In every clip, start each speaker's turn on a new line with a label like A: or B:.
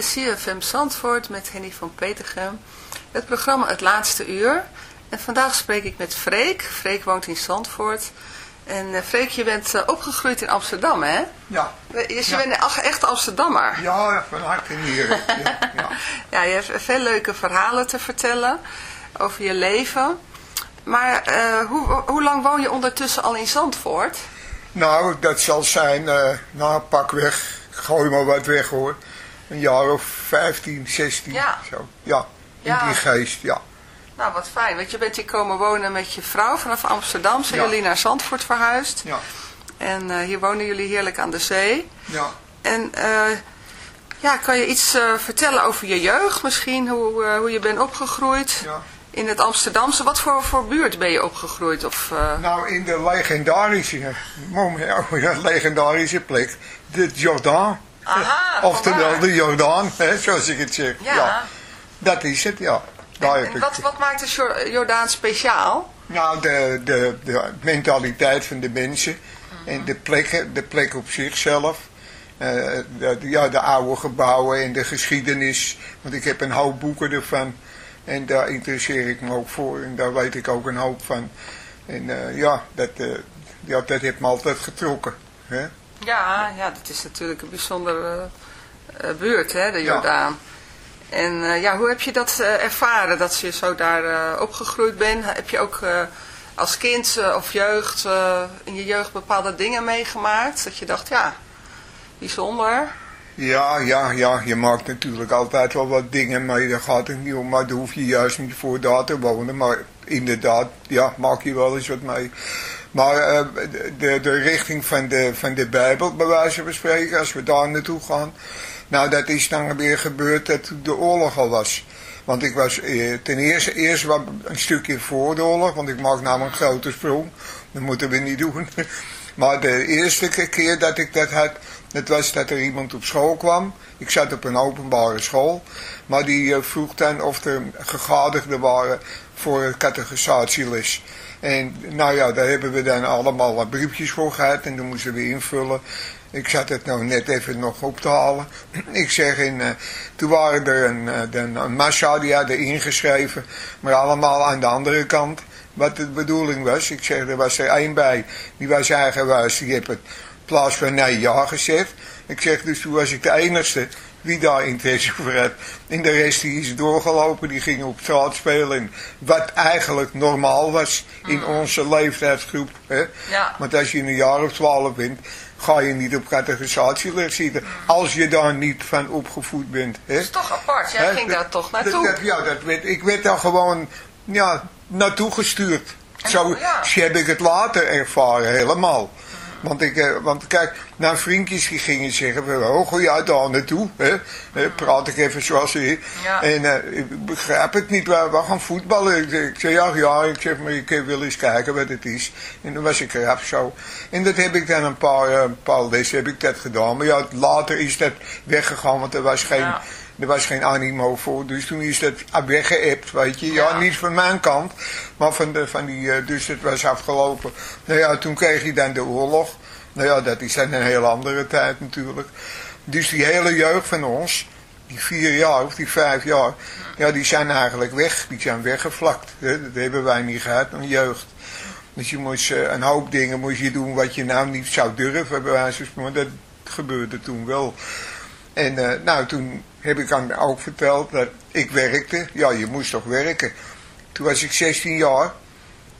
A: Dit is CFM Zandvoort met Henny van Petergem. Het programma Het Laatste Uur. En vandaag spreek ik met Freek. Freek woont in Zandvoort. En uh, Freek, je bent uh, opgegroeid in Amsterdam, hè?
B: Ja.
A: Dus je ja. bent echt Amsterdammer.
B: Ja, van harte hier. ja, ja.
A: ja, je hebt veel leuke verhalen te vertellen over je leven. Maar uh, hoe, hoe lang woon je ondertussen al in Zandvoort?
B: Nou, dat zal zijn, nou pak weg, gooi maar wat weg hoor een jaar of 15, 16.
A: Ja.
B: Zo. Ja, in
A: Ja.
B: die geest, ja.
A: Nou, wat fijn. Want je bent hier komen wonen met je vrouw vanaf Amsterdam. Zijn
B: Ja.
A: jullie naar Zandvoort verhuisd.
B: Ja,
A: En eh, hier wonen jullie heerlijk aan de zee.
B: ja.
A: En eh, ja, kan je iets eh, vertellen over je jeugd misschien? Hoe, hoe je bent opgegroeid
B: ja.
A: in het Amsterdamse? Wat voor, voor buurt ben je opgegroeid? Of,
B: Nou, in de legendarische, legendarische plek, de Jordaan.
A: Aha,
B: Oftewel de Jordaan, hè, zoals ik het zeg.
A: Ja.
B: Dat is het, ja. Daar
A: En,
B: heb
A: en
B: ik-
A: wat, wat maakt de Jor- Jordaan speciaal?
B: Nou, de, de, de mentaliteit van de mensen en de plek, de plek op zichzelf. Eh, de, ja, de oude gebouwen en de geschiedenis. Want ik heb een hoop boeken ervan. En daar interesseer ik me ook voor. En daar weet ik ook een hoop van. En eh, ja, dat, eh, ja, dat heeft me altijd getrokken. Hè?
A: Ja, ja, dat is natuurlijk een bijzondere eh, buurt, hè, de
B: Ja.
A: Jordaan. En eh, ja, hoe heb je dat eh, ervaren, dat je zo daar opgegroeid bent? Heb je ook als kind of jeugd, in je jeugd bepaalde dingen meegemaakt? Dat je dacht, ja, bijzonder.
B: Ja, ja, ja, je maakt natuurlijk altijd wel wat dingen mee, daar gaat het niet om, maar daar hoef je juist niet voor daar te wonen. Maar inderdaad, ja, maak je wel eens wat mee. Maar eh, de, de richting van de, van de Bijbel, bij wijze van spreken, als we daar naartoe gaan, nou dat is dan weer gebeurd dat de oorlog al was. Want ik was eh, ten eerste, eerst een stukje voor de oorlog, want ik maak namelijk een grote sprong. Dat moeten we niet doen. Maar de eerste keer dat ik dat had, dat was dat er iemand op school kwam. Ik zat op een openbare school. Maar die eh, vroeg dan of er gegadigden waren voor een. En nou ja, daar hebben we dan allemaal wat briefjes voor gehad en dan moesten we invullen. Ik zat het nou net even nog op te halen. Ik zeg, in, eh, toen waren er een, eh, dan een massa die hadden ingeschreven, maar allemaal aan de andere kant. Wat de bedoeling was. Ik zeg, er was er één bij, die was eigenwijs, die heeft het plaats van nee ja gezegd. Ik zeg, dus toen was ik de enigste wie daar interesse voor had. En de rest die is doorgelopen, die ging op straat spelen. Wat eigenlijk normaal was in onze leeftijdsgroep. Hè?
A: Ja.
B: Want als je in een jaar of twaalf bent, ga je niet op categorisatieles zitten. Als je daar niet van opgevoed bent. Hè?
A: Dat is toch apart. Jij ging
B: dat-
A: daar toch naartoe.
B: dat- ja, dat werd, ik werd daar gewoon ja, naartoe gestuurd. Zo,
A: ja.
B: zo heb ik het later ervaren, helemaal. Want, ik, eh, want kijk, naar vriendjes die gingen zeggen, oh, ga jij daar naartoe? Hè? Hè, praat ik even zoals.
A: Ja.
B: En eh, ik begrijp het niet, we, we gaan voetballen. Ik, ik zei, ja, ja, ik zeg maar, ik wil eens kijken wat het is. En dan was ik eraf zo. En dat heb ik dan een paar, eh, een paar lessen heb ik dat gedaan. Maar ja, later is dat weggegaan, want er was geen...
A: Ja.
B: Er was geen animo voor, dus toen is dat weggeëpt, weet je. Ja,
A: Ja.
B: niet van mijn kant, maar van, de, van die, eh, dus het was afgelopen. Nou ja, toen kreeg je dan de oorlog. Nou ja, dat is dan een heel andere tijd natuurlijk. Dus die hele jeugd van ons, die vier jaar of die vijf jaar, ja, die zijn eigenlijk weg. Die zijn weggevlakt. Hè. Dat hebben wij niet gehad, een jeugd. Dus je moest eh, een hoop dingen moest je doen wat je nou niet zou durven, bij wijze van spreken. Dat gebeurde toen wel. En eh, nou, toen heb ik aan ook verteld dat ik werkte. Ja, je moest toch werken. Toen was ik 16 jaar.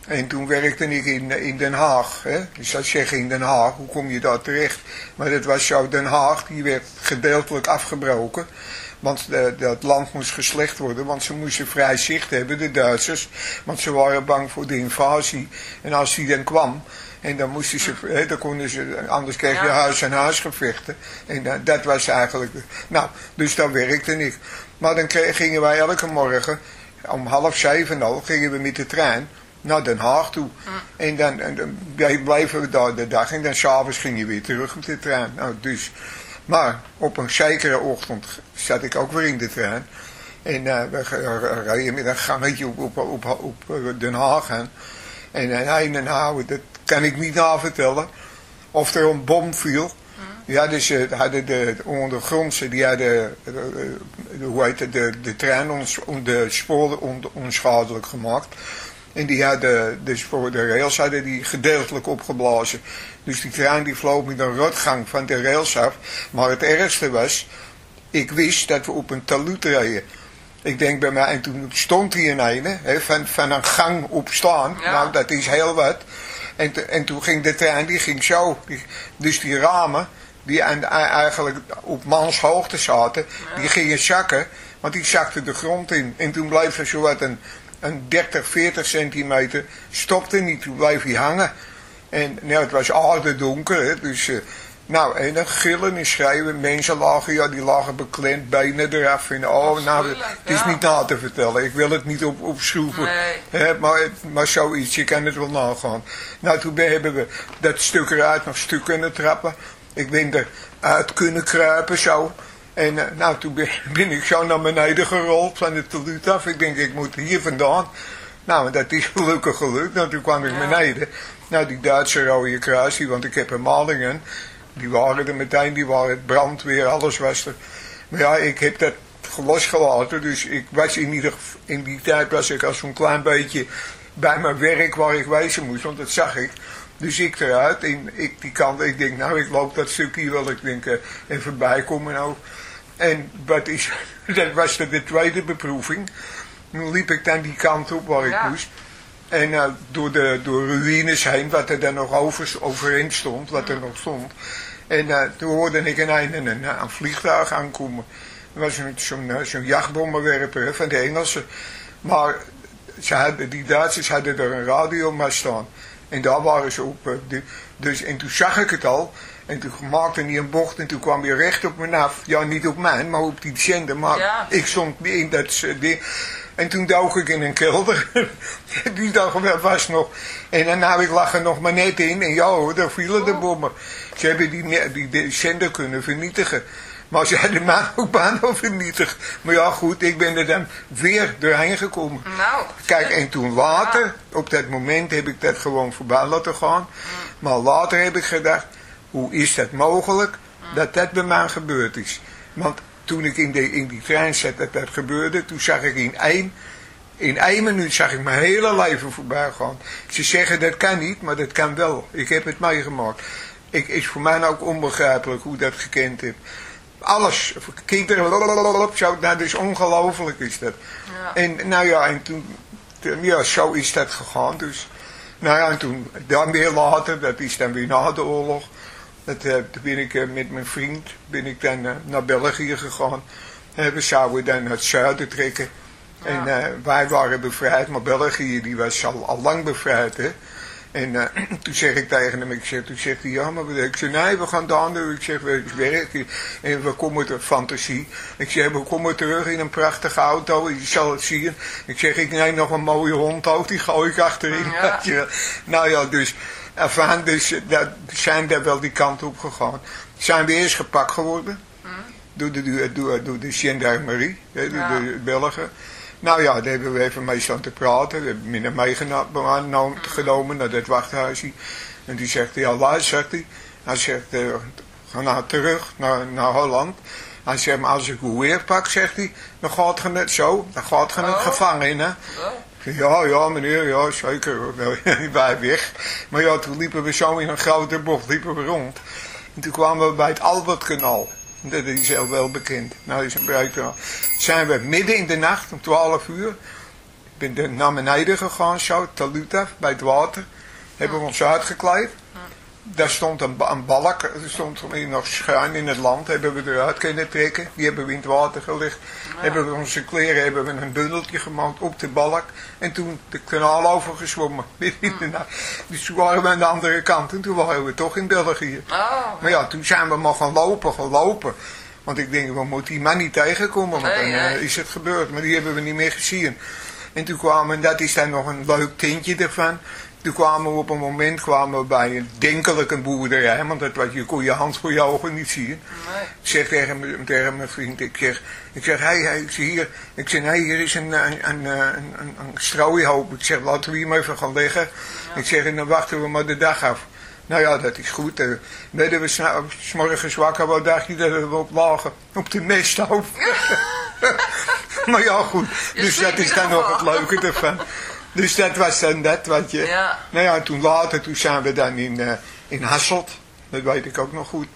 B: En toen werkte ik in, in Den Haag. Hè? Dus dat zeggen in Den Haag, hoe kom je daar terecht? Maar dat was zo, Den Haag, die werd gedeeltelijk afgebroken. Want de, dat land moest geslecht worden, want ze moesten vrij zicht hebben, de Duitsers. Want ze waren bang voor de invasie. En als die dan kwam, en dan moesten ze, hè, dan konden ze, anders kreeg je huis en huisgevechten. En dat, dat was eigenlijk, de- nou, dus daar werkte ik. Maar dan kreeg, gingen wij elke morgen, om half zeven al, gingen we met de trein naar Den Haag toe. En dan, en dan bleven we daar de dag en dan s'avonds ging je weer terug met de trein. Nou, dus, maar op een zekere ochtend zat ik ook weer in de trein. En eh, we reden met een gangetje op, op, op, op, eh, Den Haag aan. En een en houden, dat kan ik niet navertellen. Of er een bom viel. Ja, dus eh, hadden de, de ondergrondse, die hadden, eh, eh, hoe heet het, de, de trein, ons, de sporen on, onschadelijk gemaakt. En die hadden, de sporen, de rails hadden die gedeeltelijk opgeblazen. Dus die trein die vloog met een rotgang van de rails af. Maar het ergste was, ik wist dat we op een taluut reden. Ik denk bij mij, en toen stond hij in een, hè, van, van een gang op staan.
A: Ja.
B: Nou, dat is heel wat. En, te- en toen ging de trein, die ging zo. Die- dus die ramen, die aan, eigenlijk op manshoogte zaten, die gingen zakken. Want die zakten de grond in. En toen bleef er zo wat een, een 30, 40 centimeter, stopte niet. Toen bleef hij hangen. En nou, het was aardedonker, hè, dus... eh, nou, en dan gillen en schrijven. Mensen lagen, ja, die lagen beklemd, benen eraf. En, oh, nou, het is niet na te vertellen. Ik wil het niet op, opschroeven.
A: Nee.
B: Maar, maar zoiets, je kan het wel nagaan. Nou, toen ben- hebben we dat stuk eruit nog stuk kunnen trappen. Ik ben eruit kunnen kruipen, zo. En eh, nou, toen ben, ben ik zo naar beneden gerold van de teluut af. Ik denk, ik moet hier vandaan. Nou, dat is gelukkig gelukt. Nou, toen kwam ik
A: Ja.
B: beneden. Nou, die Duitse Rode Kruis, want ik heb er malingen. Die waren er meteen, die waren het brandweer, alles was er. Maar ja, ik heb dat losgelaten. Dus ik was in ieder geval, in die tijd was ik al zo'n klein beetje bij mijn werk waar ik wezen moest, want dat zag ik. Dus ik eruit, en ik die kant, ik denk, nou, ik loop dat stukje wel, ik denk, eh, even bijkomen nou. En wat is, dat was de, de tweede beproeving. Toen liep ik dan die kant op waar ik
A: Ja.
B: moest. En eh, door de door ruïnes heen, wat er dan nog over, overeind stond, wat er nog stond. En eh, toen hoorde ik een, een, een, een vliegtuig aankomen. Dat was zo'n eh, zo'n jachtbommenwerper hè, van de Engelsen. Maar ze hadden, die Duitsers hadden er een radiomast staan. En daar waren ze op. dus, en toen zag ik het al. En toen maakte hij een bocht en toen kwam hij recht op me af. Ja, niet op mij, maar op die zender. Maar
A: Ja.
B: ik stond in dat ding. En toen dook ik in een kelder. die dag was nog. En dan nou, ik lag er nog maar net in. En ja hoor, daar vielen de bommen. Ze hebben die, die, die zender kunnen vernietigen. Maar ze hadden mij ook bijna vernietigd. Maar ja goed, ik ben er dan weer doorheen gekomen.
A: Nou,
B: Kijk, en toen later, op dat moment heb ik dat gewoon voorbij laten gaan. Maar later heb ik gedacht, hoe is dat mogelijk dat dat bij mij gebeurd is? Want toen ik in, de, in die trein zat dat dat gebeurde, toen zag ik in één, in één minuut zag ik mijn hele leven voorbij gaan. Ze zeggen dat kan niet, maar dat kan wel. Ik heb het meegemaakt. ik, is voor mij ook onbegrijpelijk hoe dat gekend heeft. Alles, kinderen, zo, dat is ongelooflijk is dat.
A: Ja.
B: En nou ja, en toen, toen- ja, zo is dat gegaan. Dus, nou ja, en toen, dan weer later, dat is dan weer na de oorlog. Dat, eh, toen ben ik eh, met mijn vriend, ben ik dan eh, naar België gegaan. En we zouden dan naar het zuiden trekken. En wij waren bevrijd, maar België die was al, al lang bevrijd. Hè? En toen zeg ik tegen hem, ik zeg, toen zegt hij, ja maar wat- ik zeg, nee we gaan daar doen. Ik zeg, we werken en we komen ter fantasie. Ik zeg, we komen terug in een prachtige auto, je zal het zien. Ik zeg, ik neem nog een mooie hond ook, die gooi ik achterin.
A: Ja.
B: Nou ja, dus, enfin, dus dat, zijn daar wel die kant op gegaan. Zijn we eerst gepakt geworden door de, door, door, door de gendarmerie, hè, door
A: Ja.
B: de Belgen. Nou ja, daar hebben we even mee staan te praten. We hebben me naar meegenomen genomen naar dat wachthuisje. En die zegt, ja luister, zegt hij. Hij zegt, eh, ga nou terug naar, naar Holland. Hij zegt, maar als ik u weer pak, zegt hij, dan gaat je net zo, dan gaat je net
A: Oh.
B: gevangen in, hè. Ja, ja meneer, ja zeker. Wij weg. Maar ja, toen liepen we zo in een grote bocht, liepen we rond. En toen kwamen we bij het Albertkanaal. Dat is heel wel bekend. Nou, is een breukanaal. Zijn we midden in de nacht, om 12 uur. Ik ben naar beneden gegaan, zo, Taluta, bij het water. Hebben we ons uitgekleed. Daar stond een, ba- een balk, er stond nog schuin in het land, hebben we eruit kunnen trekken. Die hebben we in het water gelegd. Hebben we onze kleren, hebben we een bundeltje gemaakt op de balk. En toen de kanaal overgezwommen, nacht. Dus toen waren we aan de andere kant en toen waren we toch in België.
A: oh.
B: Maar ja, toen zijn we maar gaan lopen, gaan lopen. Want ik denk, we moeten die man niet tegenkomen, want dan eh, is het gebeurd. Maar die hebben we niet meer gezien. En toen kwamen, en dat is dan nog een leuk tintje ervan. Toen kwamen we op een moment kwamen we bij een denkelijk een boerderij, want dat wat je kon je hand voor je ogen niet zien.
A: Nee.
B: Ik zeg tegen, mijn- tegen mijn vriend, ik zeg, ik zeg, hé, hey, ik zeg hier, ik zeg, nee, hier is een, een, een, een, een, strooihoop. Ik zeg, laten we hier maar even gaan liggen. Ik zeg, en dan wachten we maar de dag af. Nou ja, dat is goed. Uh, werden we s'na- s morgens wakker, wat dacht je dat we op lagen? Op de mesthoop. maar ja, goed. Dus dat is dan nog het leuke ervan. Dus dat was dan dat wat je...
A: Ja.
B: Nou ja, toen later, toen zijn we dan in, eh, in Hasselt. Dat weet ik ook nog goed.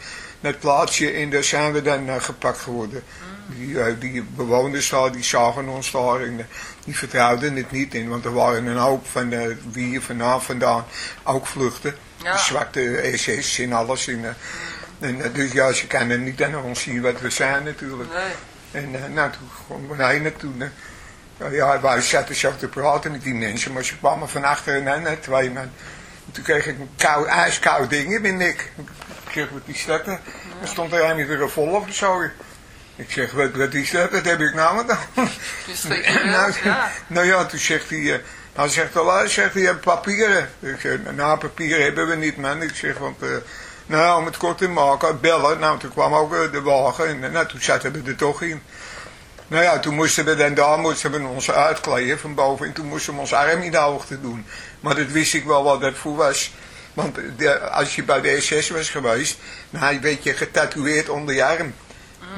B: Dat plaatsje en daar zijn we dan eh, gepakt geworden. Die, eh, die bewoners daar, die zagen ons daar en die vertrouwden het niet in. Want er waren een hoop van wie hier vandaan vandaan ook vluchten.
A: Ja.
B: De zwarte SS en alles. En, en, dus ja, ze kunnen niet aan ons zien wat we zijn natuurlijk.
A: Nee.
B: En nou, toen gewoon eh, nou ja, wij zaten zo te praten met die mensen, maar ze kwamen van achteren en hè, twee man. En toen kreeg ik een kou, ijskoud ding in mijn nek. Ik zeg, wat is dat? nou? Er stond er een met een revolver of zo. Ik zeg, wat, wat is dat? Heb ik nou gedaan?
A: Je
B: nou,
A: ja.
B: nou ja, toen zegt hij, eh, hij zegt hij zegt, je hebt papieren. Ik zeg, nou, papieren hebben we niet, man. Ik zeg, want, eh, nou, om het kort te maken, bellen. Nou, toen kwam ook eh, de wagen en nou, toen zaten we er toch in. Nou ja, toen moesten we dan daar moesten we ons uitkleden van boven en toen moesten we ons arm in de hoogte doen. Maar dat wist ik wel wat dat voor was. Want de, als je bij de SS was geweest, dan werd je getatoeëerd onder je arm.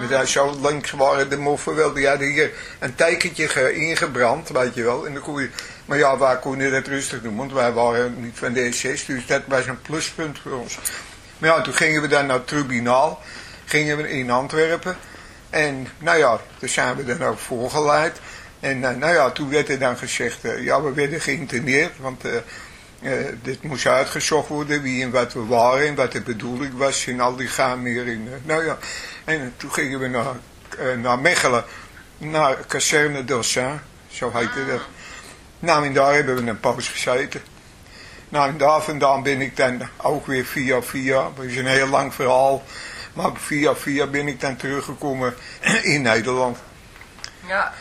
B: Met daar zo links waren de moffen wel, die hadden hier een tekentje ge- ingebrand, weet je wel. En dan kon je, maar ja, wij konden dat rustig doen, want wij waren niet van de SS, dus dat was een pluspunt voor ons. Maar ja, toen gingen we dan naar het tribunaal, gingen we in Antwerpen. En nou ja, daar zijn we dan ook voorgeleid. En eh, nou ja, toen werd er dan gezegd, eh, ja, we werden geïnterneerd, want eh, dit moest uitgezocht worden, wie en wat we waren en wat de bedoeling was en al die gaan meer in. nou ja, en toen gingen we naar, naar Mechelen, naar Kazerne Dossin, zo heette dat. Nou, en daar hebben we een poos gezeten. Nou, en daar vandaan ben ik dan ook weer via via, dat is een heel lang verhaal, maar via via ben ik dan teruggekomen in Nederland.
A: Ja.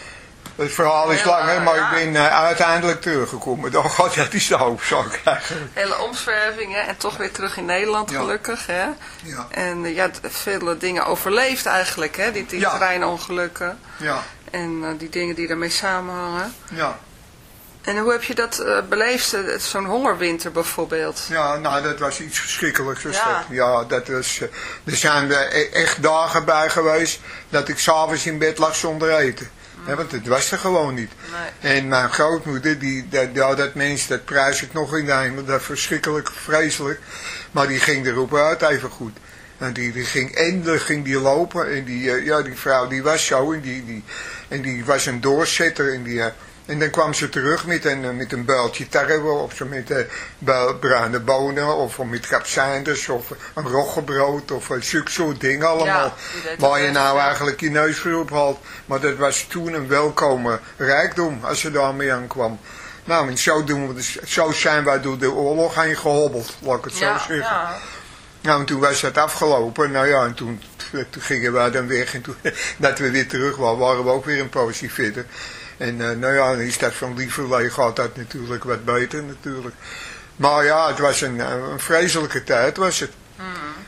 B: Het verhaal is lang, hè,
A: lang,
B: maar
A: ja.
B: ik ben eh, uiteindelijk teruggekomen. Dan gaat dat is de hoofdzaak eigenlijk.
A: Hele omzwervingen en toch weer terug in Nederland
B: Ja.
A: gelukkig. Hè?
B: Ja,
A: En eh, ja, vele dingen overleefd eigenlijk. Hè? Die, die
B: Ja.
A: treinongelukken
B: ja,
A: en eh, die dingen die daarmee samenhangen.
B: ja.
A: En hoe heb je dat eh, beleefd? eh, Zo'n hongerwinter bijvoorbeeld.
B: Ja, nou dat was iets verschrikkelijks.
A: Ja.
B: dat. ja dat was, eh, er zijn e- echt dagen bij geweest dat ik s'avonds in bed lag zonder eten. Hè, want het was er gewoon niet.
A: Nee.
B: En mijn grootmoeder, die, dat, ja, dat mens, dat prijs ik nog in de hemel, dat verschrikkelijk, vreselijk. Maar die ging erop uit even goed. En die, die ging eindelijk ging die lopen. En die, ja, die vrouw die was zo. En die, die, en die was een doorzetter. En, die, en dan kwam ze terug met een, eh, met een builtje tarwe. Of zo met eh, bruine bonen. Of met kapsijnders. Of een roggebrood. Of uh, zulke soort dingen allemaal. waar
A: het
B: je nou
A: ja.
B: eigenlijk je neus voor ophaalt. Maar dat was toen een welkome rijkdom. Als ze daarmee aankwam. Nou, en zo, doen we dus, zo zijn wij door de oorlog heen gehobbeld. Laat ik het zo
A: Ja,
B: zeggen. Nou, en toen was dat afgelopen. Nou ja, en toen, toen gingen wij dan weg. En toen dat we weer terug waren, waren we ook weer een poosje verder. En eh, nou ja, dan is dat van lieverlee gaat dat natuurlijk wat beter natuurlijk. Maar ja, het was een, eh, een vreselijke tijd was het.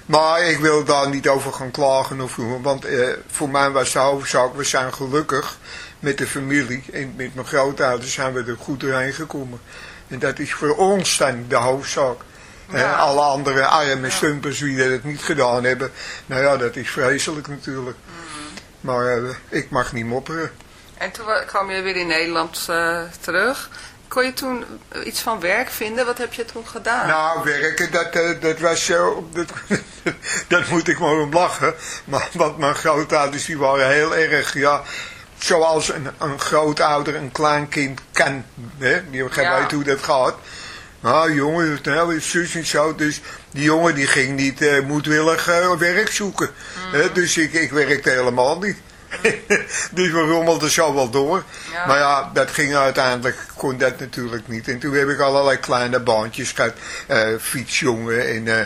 B: Maar ik wil daar niet over gaan klagen of want eh, voor mij was de hoofdzaak, we zijn gelukkig met de familie en met mijn grootouders zijn we er goed doorheen gekomen. En dat is voor ons dan de hoofdzaak.
A: Ja.
B: alle andere arme stumpers die dat niet gedaan hebben, nou ja, dat is vreselijk natuurlijk. Maar eh, ik mag niet mopperen.
A: En toen wa- kwam je weer in Nederland eh, terug. Kon je toen iets van werk vinden? Wat heb je toen gedaan?
B: Nou, werken, dat, eh, dat was zo, dat, dat moet ik maar om lachen. Maar, want mijn grootouders die waren heel erg, ja, zoals een, een grootouder een kleinkind kan. Hè? Die
A: Ja.
B: ja. weet hoe dat gaat. Nou, jongen, nou, is zus en zo. Dus die jongen die ging niet eh, moedwillig eh, werk zoeken. Hè? Dus ik, ik werkte helemaal niet. dus we rommelden zo wel door.
A: Ja.
B: Maar ja, dat ging uiteindelijk, kon dat natuurlijk niet. En toen heb ik allerlei kleine baantjes gehad. eh, fietsjongen en eh,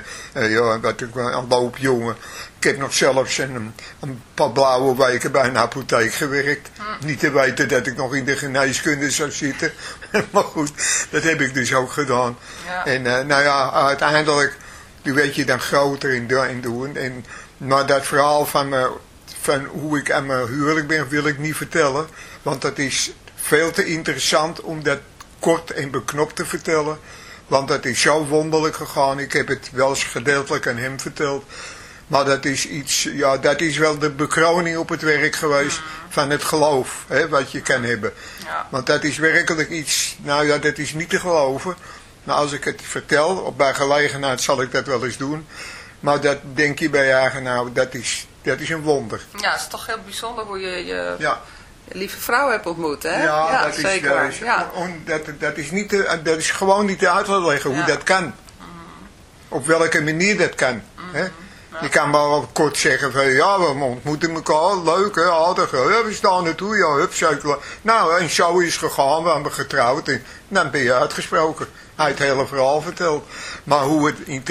B: eh, ja, wat ik, een loopjongen. Ik heb nog zelfs een, een paar blauwe weken bij een apotheek gewerkt. Niet te weten dat ik nog in de geneeskunde zou zitten. maar goed, dat heb ik dus ook gedaan.
A: Ja.
B: En nou ja, uiteindelijk toen werd je dan groter in doen. En, maar dat verhaal van, me, van hoe ik aan mijn huwelijk ben, wil ik niet vertellen. Want dat is veel te interessant om dat kort en beknopt te vertellen. Want dat is zo wonderlijk gegaan. Ik heb het wel eens gedeeltelijk aan hem verteld. Maar dat is iets, ja, dat is wel de bekroning op het werk geweest van het geloof, hè, wat je kan hebben.
A: Ja.
B: Want dat is werkelijk iets, nou ja, dat is niet te geloven. Nou, als ik het vertel, op bij gelegenheid zal ik dat wel eens doen. Maar dat denk je bij je eigen, nou, dat is, dat is een wonder.
A: Ja, het is toch heel bijzonder hoe je je,
B: Ja,
A: je lieve vrouw hebt ontmoet, hè?
B: ja, dat,
A: zeker.
B: Is, dat, is,
A: ja.
B: on- dat, dat, is niet te, dat is gewoon niet uit te leggen hoe dat kan. Op welke manier dat kan. Hè? Je kan maar wel kort zeggen van ja, we ontmoeten elkaar, leuk hè, aardig. Ja, we staan naartoe, ja, hup, zeker. Nou, en zo is gegaan, we hebben getrouwd en dan ben je uitgesproken. Hij het hele verhaal verteld. Maar hoe het in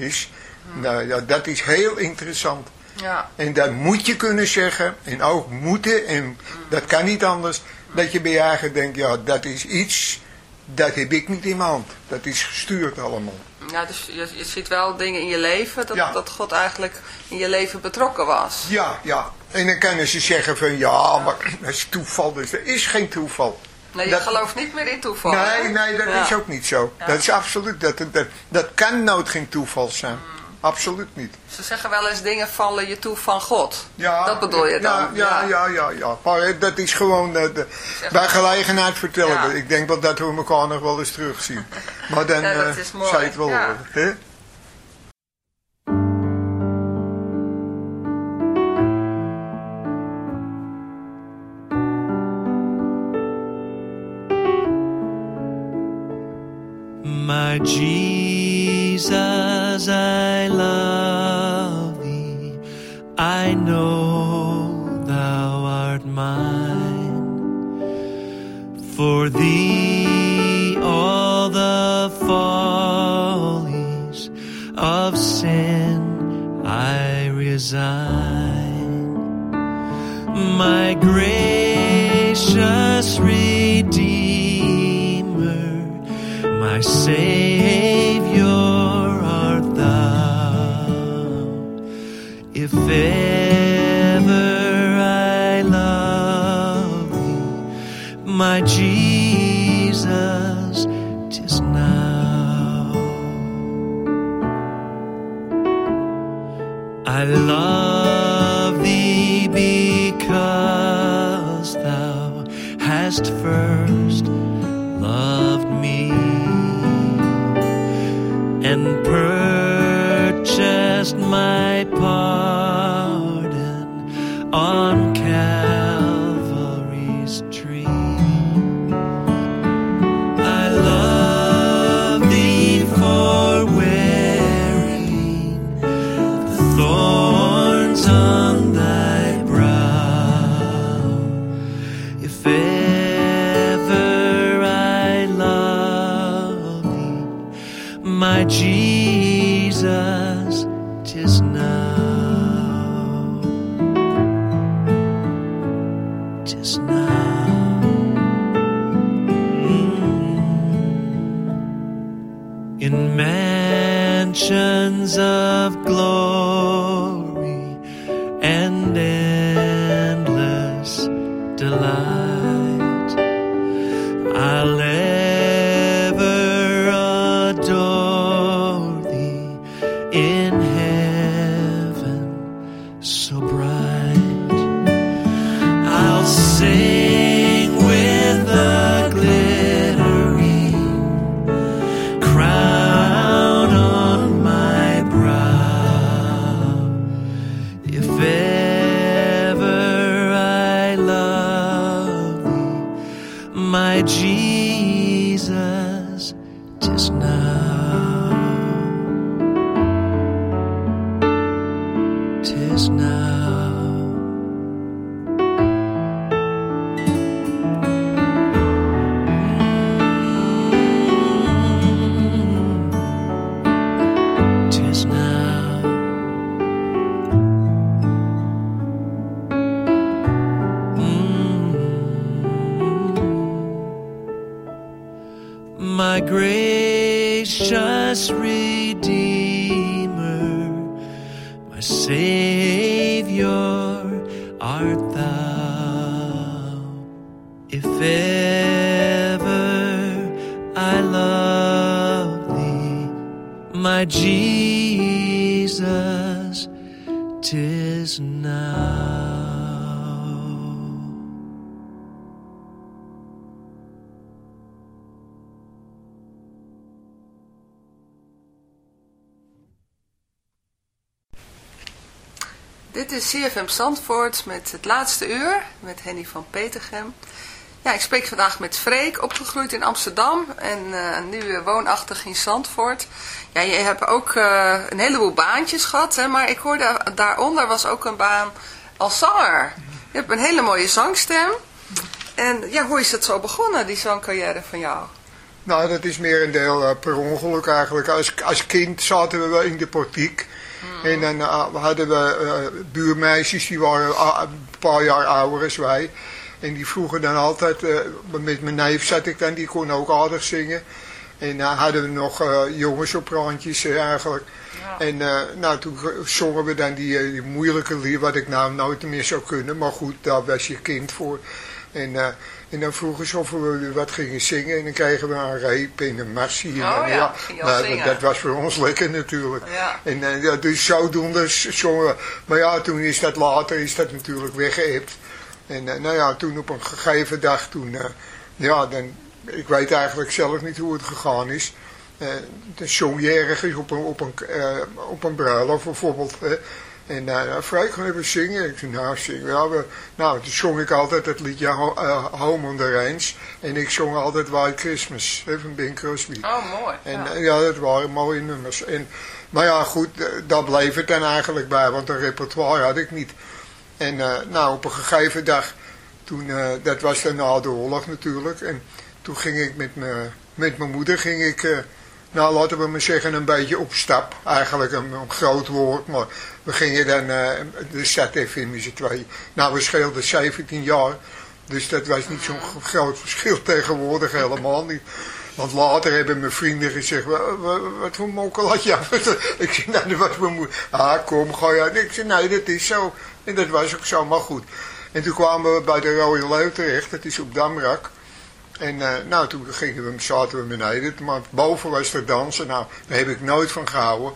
B: is, nou, ja, dat is heel interessant.
A: Ja.
B: En dat moet je kunnen zeggen, en ook moeten, en dat kan niet anders, dat je bij je eigen denkt, ja, dat is iets, dat heb ik niet in mijn hand. Dat is gestuurd allemaal.
A: Ja, dus je, je ziet wel dingen in je leven, dat,
B: Ja.
A: dat God eigenlijk in je leven betrokken was.
B: Ja, ja. En dan kunnen ze zeggen van, ja, maar dat is toeval. Dus er is geen toeval.
A: Nee, je
B: Dat-
A: gelooft niet meer in toeval. hè?
B: Nee, nee, dat
A: Ja.
B: is ook niet zo. Dat is absoluut, dat, dat, dat kan nooit geen toeval zijn.
A: Mm.
B: Absoluut niet.
A: Ze zeggen wel eens dingen vallen je toe van God.
B: Ja,
A: Dat bedoel je dan?
B: Ja, ja, ja, ja. ja. Maar dat is gewoon, eh, de, bij gelegenheid vertellen
A: Ja.
B: Ik denk wel dat we elkaar nog wel eens terugzien. Maar dan
A: Ja, dat
B: eh,
A: is mooi.
B: zou je het wel
A: Ja.
B: horen. Hè?
C: My Jesus, I In mansions of glory
A: CFM Zandvoort met het laatste uur met Henny van Petergem. Ja, ik spreek vandaag met Freek, opgegroeid in Amsterdam en eh, nu eh, woonachtig in Zandvoort. Ja, je hebt ook eh, een heleboel baantjes gehad, hè, maar ik hoorde daaronder was ook een baan als zanger. Je hebt een hele mooie zangstem. En ja, hoe is dat zo begonnen, die zangcarrière van jou?
B: Nou, dat is meer een deel per ongeluk eigenlijk. Als, als kind zaten we wel in de portiek. En dan eh, hadden we eh, buurmeisjes, die waren ah, een paar jaar ouder als wij. En die vroegen dan altijd, eh, met mijn neef zat ik dan, die kon ook aardig zingen. En dan hadden we nog eh, jongens op randjes eh, eigenlijk. En eh, nou, toen zongen we dan die, eh, die moeilijke lied, wat ik nou nooit meer zou kunnen. Maar goed, daar was je kind voor. En, eh, en dan vroegen ze of we wat gingen zingen. En dan kregen we een reep en een massie. En
A: Oh ja, al
B: nou, dat was voor ons lekker natuurlijk.
A: Ja.
B: En eh, ja, dus zodoende zongen. Maar ja, toen is dat later is dat natuurlijk weggeëpt. En eh, nou ja, toen op een gegeven dag, toen, eh, ja, dan, ik weet eigenlijk zelf niet hoe het gegaan is. Eh dan zong je ergens op een, op een, op een bruiloft bijvoorbeeld. En uh, vrij gaan even zingen. Ik zei, nou, zingen. Ja, we, nou, toen zong ik altijd het liedje eh, Home on the Range. En ik zong altijd White Christmas hè, van Bing Crosby.
A: Oh, mooi.
B: En
A: ja.
B: eh, ja, dat waren mooie nummers. En, maar ja, goed, eh, daar bleef het dan eigenlijk bij, want een repertoire had ik niet. En eh, nou, op een gegeven dag, toen, eh, dat was dan na de oorlog natuurlijk, en toen ging ik met, me, met mijn moeder, ging ik, eh, nou laten we maar zeggen, een beetje op stap. Eigenlijk een, een groot woord, maar we gingen dan eh, de stad even in z'n. Nou, we scheelden 17 jaar, dus dat was niet zo'n groot verschil tegenwoordig, helemaal niet. Want later hebben mijn vrienden gezegd, "Wa- wa- wat voor mokkel had je? ik zei, nou, dat was mijn. Ah, kom, ga je. Ik zei, nee, dat is zo. En dat was ook zo, maar goed. En toen kwamen we bij de Rode Leeuw terecht, dat is op Damrak. En eh, nou, toen gingen we, zaten we beneden, maar boven was er dansen. Nou, daar heb ik nooit van gehouden.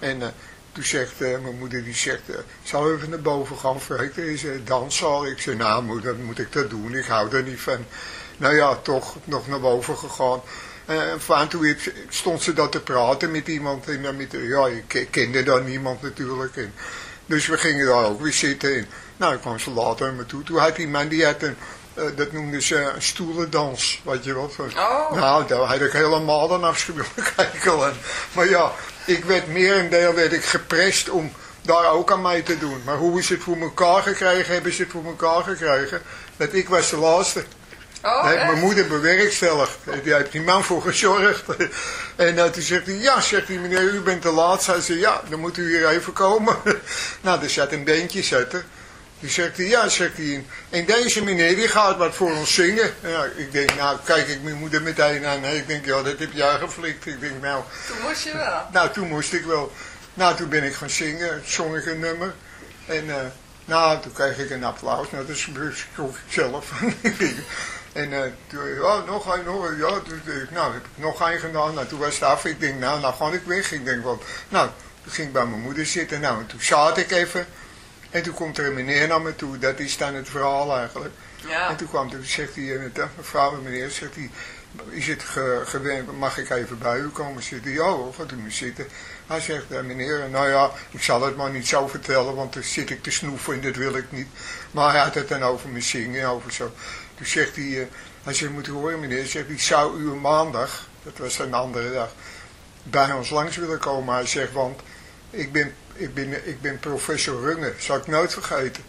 B: En eh, toen zegt eh, mijn moeder, die zegt, zou we even naar boven gaan, Freek? Er is danszaal. Ik zei, nou, moeder, moet ik dat doen? Ik hou er niet van. nou ja, toch nog naar boven gegaan. En van toen stond ze dat te praten met iemand. En dan met, ja, ik ke- kende dan niemand natuurlijk. En, dus we gingen daar ook weer zitten. En, nou, kwam ze later naar me toe. Toen had die man, die had een, eh, dat noemden ze een stoelendans. Weet je wat?
A: Oh.
B: Nou, daar had ik helemaal een afschuwelijk aan. Maar ja, ik werd meer en deel werd ik geprest om daar ook aan mee te doen. Maar hoe is het voor elkaar gekregen? Hebben ze het voor elkaar gekregen? Dat ik was de laatste.
A: Oh,
B: heeft mijn moeder bewerkstelligd. Daar heeft die man voor gezorgd. En uh, toen zegt hij, ja, zegt hij, meneer, u bent de laatste. Hij zei, ja, dan moet u hier even komen. nou, er zat een beentje zetten. Toen zegt hij, ja, zegt hij, en deze meneer, die gaat wat voor ons zingen. Ja, ik denk, nou, kijk ik mijn moeder meteen aan. Ik denk, ja, dat heb jij geflikt. Ik denk, nou,
A: Toen moest je wel.
B: nou, toen moest ik wel. Nou, toen ben ik gaan zingen, zong ik een nummer. En eh, nou, toen kreeg ik een applaus. Nou, dat schrok ik zelf. en eh, toen, ja, nog een, nog een. Ja, toen, nou, heb ik nog een gedaan. Nou, toen was het af. Ik denk, nou, nou ga ik weg. Ik denk, wel, nou, toen ging ik bij mijn moeder zitten. Nou, en toen zat ik even. En toen komt er een meneer naar me toe. Dat is dan het verhaal eigenlijk.
A: Ja.
B: En toen kwam toen zegt hij, eh, mevrouw en meneer, zegt hij, is het ge, gewend, mag ik even bij u komen zitten? Ja hoor, gaat u maar zitten. Hij zegt, eh, meneer, nou ja, ik zal het maar niet zo vertellen, want dan zit ik te snoeven en dat wil ik niet. Maar hij had het dan over me zingen, over zo. Toen zegt hij, eh, hij zegt, moet u horen meneer, zegt hij, zou u maandag, dat was een andere dag, bij ons langs willen komen? Hij zegt, want ik ben, ik ben, ik ben professor Runge, zal ik nooit vergeten.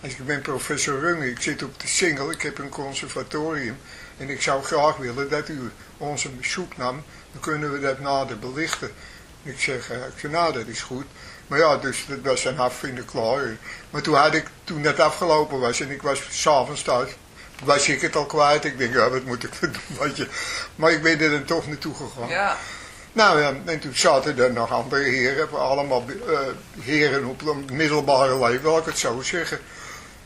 B: Als ik ben professor Runge, ik zit op de single, ik heb een conservatorium. En ik zou graag willen dat u ons een bezoek nam, dan kunnen we dat nader belichten. Ik zeg, eh, ik zeg, nou dat is goed. Maar ja, dus dat was een afvinden klaar. Maar toen had ik, toen dat afgelopen was en ik was s'avonds thuis, was ik het al kwijt. Ik denk, ja, wat moet ik doen. Maar ik ben er dan toch naartoe gegaan.
A: Ja.
B: Nou ja, en toen zaten er nog andere heren, allemaal eh, heren op een middelbare leeftijd, wil ik het zo zeggen.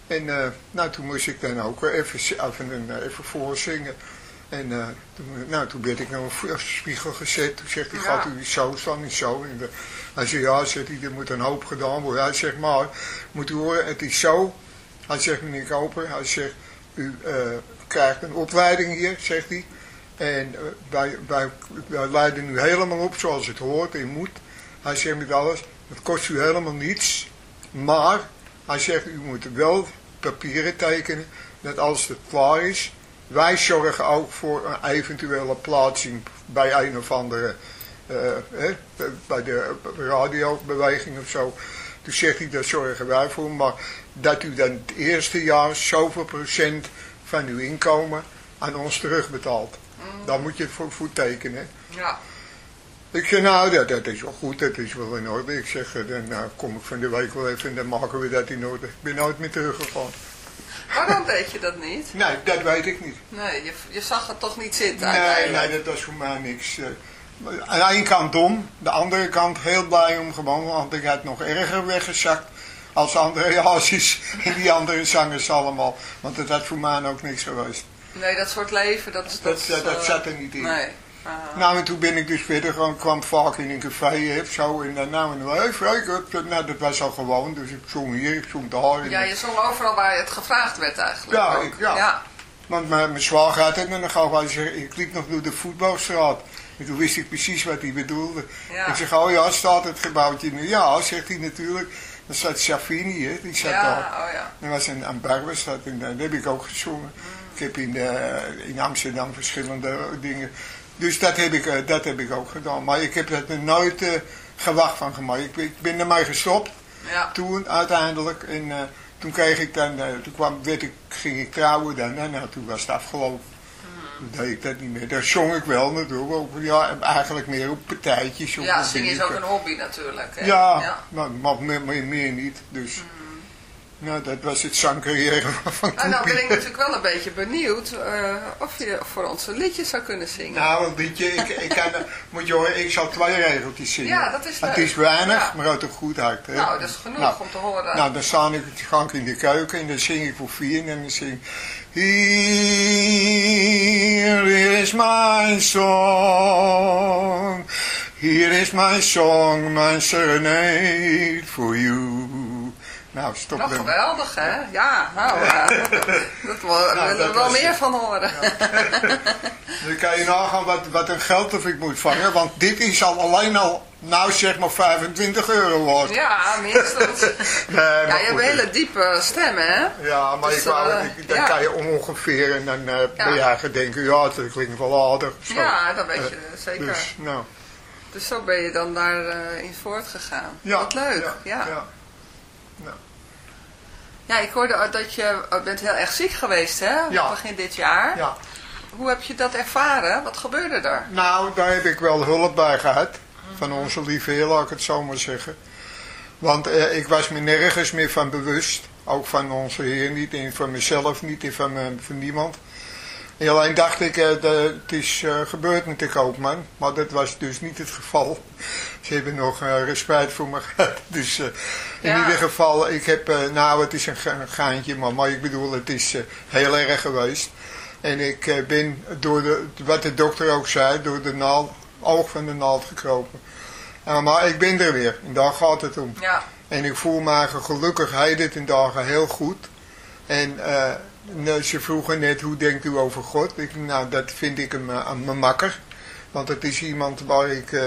B: En eh, nou, toen moest ik dan ook weer even, even, een, eh, even voorzingen. En toen, nou, toen werd ik naar een spiegel gezet. Toen zegt hij,
A: Ja.
B: gaat u zo staan, niet zo. En de, hij zei, ja, zegt hij, er moet een hoop gedaan worden. Hij zegt, maar, moet u horen, het is zo. Hij zegt, meneer Koper, hij zegt, u krijgt een opleiding hier, zegt hij. En eh, wij, wij, wij leiden u helemaal op zoals het hoort en moet. Hij zegt met alles, het kost u helemaal niets. Maar, hij zegt, u moet wel papieren tekenen, dat als het klaar is, wij zorgen ook voor een eventuele plaatsing bij een of andere, eh, hè, bij de radiobeweging of zo. Toen zegt hij, daar zorgen wij voor, maar dat u dan het eerste jaar zoveel procent van uw inkomen aan ons terugbetaalt. Daar moet je het voor, voor tekenen.
A: Ja.
B: Ik zeg, nou, dat, dat is wel goed, dat is wel in orde. Ik zeg, eh, dan nou, kom ik van de week wel even en dan maken we dat in orde. Ik ben nooit meer teruggegaan.
A: Waarom deed je dat niet?
B: Nee, dat weet ik niet.
A: Nee, je, je zag het toch niet zitten
B: Nee, nee, dat was voor mij niks. eh. Aan de ene kant dom, de andere kant heel blij om gewoon, want ik had nog erger weggezakt als andere jasjes en die andere zangers allemaal. Want dat had voor mij ook niks geweest.
A: Nee, dat soort leven, dat...
B: Dat,
A: dat,
B: dat, dat
A: eh,
B: zat er niet in.
A: Nee. Ah.
B: Nou, en toen ben ik dus verder gewoon, kwam vaak in een café, hè, zo, en dan nou, en dan, hey, nou, dat was al gewoon, dus ik zong hier, ik zong daar. en-
A: ja, je zong overal waar het gevraagd werd eigenlijk.
B: Ja, ik- ja.
A: ja.
B: Want mijn, mijn zwager had het en dan gauw ik liep nog door de voetbalstraat. En toen wist ik precies wat hij bedoelde.
A: Ja.
B: Ik zeg, oh ja, staat het gebouwtje nu? Ja, zegt hij natuurlijk. Dan staat Safini, hè, die zat daar.
A: Ja, oh ja.
B: Er was een, een Barberstad en daar heb ik ook gezongen. Ik heb in, de, in Amsterdam verschillende dingen. Dus dat heb, ik, eh, dat heb ik ook gedaan. Maar ik heb er nooit eh, gewacht van gemaakt. Ik, ben- ik ben ermee gestopt
A: Ja.
B: toen uiteindelijk. En eh, toen kreeg ik dan, eh, toen kwam, werd ik, ging ik trouwen dan. En nou, toen was het afgelopen.
A: Hmm.
B: Toen deed ik dat niet meer. Daar zong ik wel natuurlijk. Ook, ja, eigenlijk meer op partijtjes. op
A: Ja, zingen is ook een hobby natuurlijk. Hè?
B: Ja,
A: ja.
B: Maar, maar meer, meer, meer niet. Dus nou, dat was het zangcarrière van
A: Nou, nou ben ik natuurlijk wel een beetje benieuwd eh, of je voor ons een liedje zou kunnen zingen.
B: Nou, een liedje, ik, ik kan, moet je horen, ik zal twee regeltjes zingen.
A: Ja, dat is
B: Het
A: leuk.
B: is weinig,
A: Ja.
B: maar uit een goed hart. Hè?
A: nou, dat is genoeg
B: Nou,
A: om te horen.
B: Nou, dan sta ik, ga ik in de keuken en dan zing ik voor vier en dan zing ik... Here is my song, here is my song, my serenade for you. Nou, stop
A: Nou, geweldig, hè? Ja, nou, eh, dat wil,
B: Nou,
A: willen we
B: dat
A: wel meer van horen.
B: Dan kan je nagaan wat, wat een geld of ik moet vangen. Want dit is al alleen al, nou zeg maar 25 euro waard.
A: Ja, minstens.
B: Nee,
A: Ja, je hebt een hele diepe stem, hè?
B: Ja, maar
A: Dus,
B: ik wou,
A: eh,
B: ik- dan
A: ja.
B: kan je ongeveer en dan eh
A: Ja.
B: ben je eigenlijk denken, ja, dat klinkt wel aardig. Zo.
A: Ja, dat weet je
B: Eh,
A: zeker.
B: Dus,
A: Dus,
B: nou,
A: zo ben je dan daarin in voortgegaan.
B: ja.
A: Wat leuk, ja.
B: ja.
A: Ja, ik hoorde dat je uh, bent heel erg ziek geweest, hè?
B: Ja.
A: Begin dit jaar.
B: ja.
A: Hoe heb je dat ervaren? Wat gebeurde er?
B: Nou, daar heb ik wel hulp bij gehad. Van onze lieve Heer, laat ik het zo maar zeggen. Want eh, ik was me nergens meer van bewust. Ook van onze Heer niet, en van mezelf niet, en van, eh, van niemand. En alleen dacht ik, eh, de, het is eh, gebeurd met de koopman. Maar dat was dus niet het geval. Ze hebben nog eh, respect voor me gehad. Dus in
A: Ja.
B: ieder geval, ik heb, nou het is een ga- een gaantje, maar, maar ik bedoel, het is heel erg geweest. En ik ben door de, wat de dokter ook zei, door de naald, oog van de naald gekropen. Maar ik ben er weer, en daar gaat het om.
A: Ja,
B: En ik voel me gelukkig heden ten dagen heel goed. En nou, ze vroegen net, hoe denkt u over God? Ik, nou, dat vind ik een, een, een makker. Want het is iemand waar ik, eh,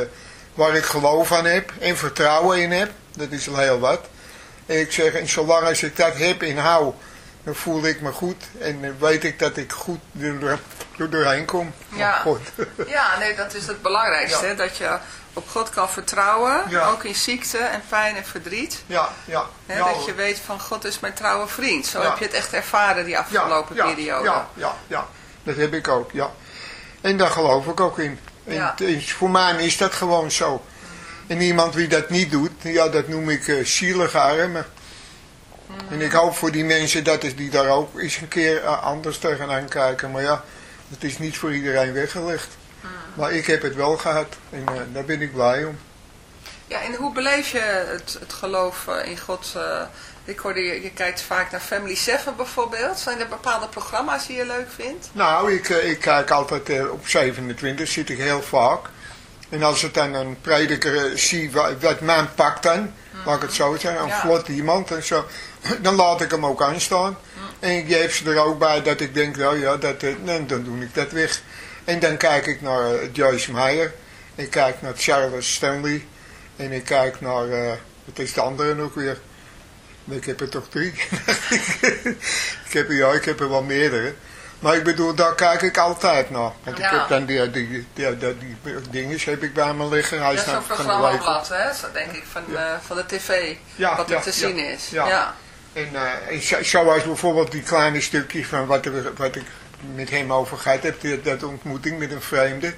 B: waar ik geloof aan heb en vertrouwen in heb. Dat is al heel wat. En ik zeg, en zolang als ik dat heb en hou, dan voel ik me goed. En weet ik dat ik goed er doorheen kom.
A: Ja.
B: Oh, God.
A: ja nee, dat is het belangrijkste.
B: Ja.
A: Hè? Dat je op God kan vertrouwen,
B: Ja.
A: ook in ziekte en pijn en verdriet.
B: ja, ja. Ja,
A: dat je weet van God is mijn trouwe vriend. Zo
B: Ja.
A: heb je het echt ervaren die afgelopen periode.
B: Ja, ja, ja, dat heb ik ook, ja. En daar geloof ik ook in. En is- voor mij is dat gewoon zo. En iemand die dat niet doet, ja, dat noem ik uh, zielige armen. En ik hoop voor die mensen dat is die daar ook eens een keer eh, anders tegenaan kijken. Maar ja, het is niet voor iedereen weggelegd. Maar ik heb het wel gehad en eh, daar ben ik blij om.
A: Ja, en hoe beleef je het, het geloof eh, in God? eh, ik hoorde je, je kijkt vaak naar Family 7 bijvoorbeeld. Zijn er bepaalde programma's die je leuk vindt?
B: Nou, ik, ik kijk altijd op 27, zit ik heel vaak. En als ik dan een prediker zie wat, wat mijn pakt dan, laat ik het zo zeggen, een
A: Ja.
B: vlot iemand en zo, dan laat ik hem ook aanstaan. En ik geef ze er ook bij dat ik denk, nou ja, dat, dan, dan doe ik dat weg. En dan kijk ik naar eh, Joyce Meyer, ik kijk naar Charles Stanley en ik kijk naar, eh, wat is de andere ook weer? Ik heb er toch drie. ik, heb er, ja, ik heb er wel meerdere. Maar ik bedoel, daar kijk ik altijd naar. Want
A: Ja.
B: ik heb dan die, die, die, die, die dingen heb ik bij me liggen. Hij
A: Dat
B: is
A: zo'n programmablad, hè? Zo denk ik, van,
B: Ja.
A: eh, van de tv.
B: Ja,
A: wat er te zien is.
B: ja.
A: ja.
B: En, eh, en zo- zoals bijvoorbeeld die kleine stukjes van wat, er, wat ik met hem over gehad heb. Die, dat ontmoeting met een vreemde.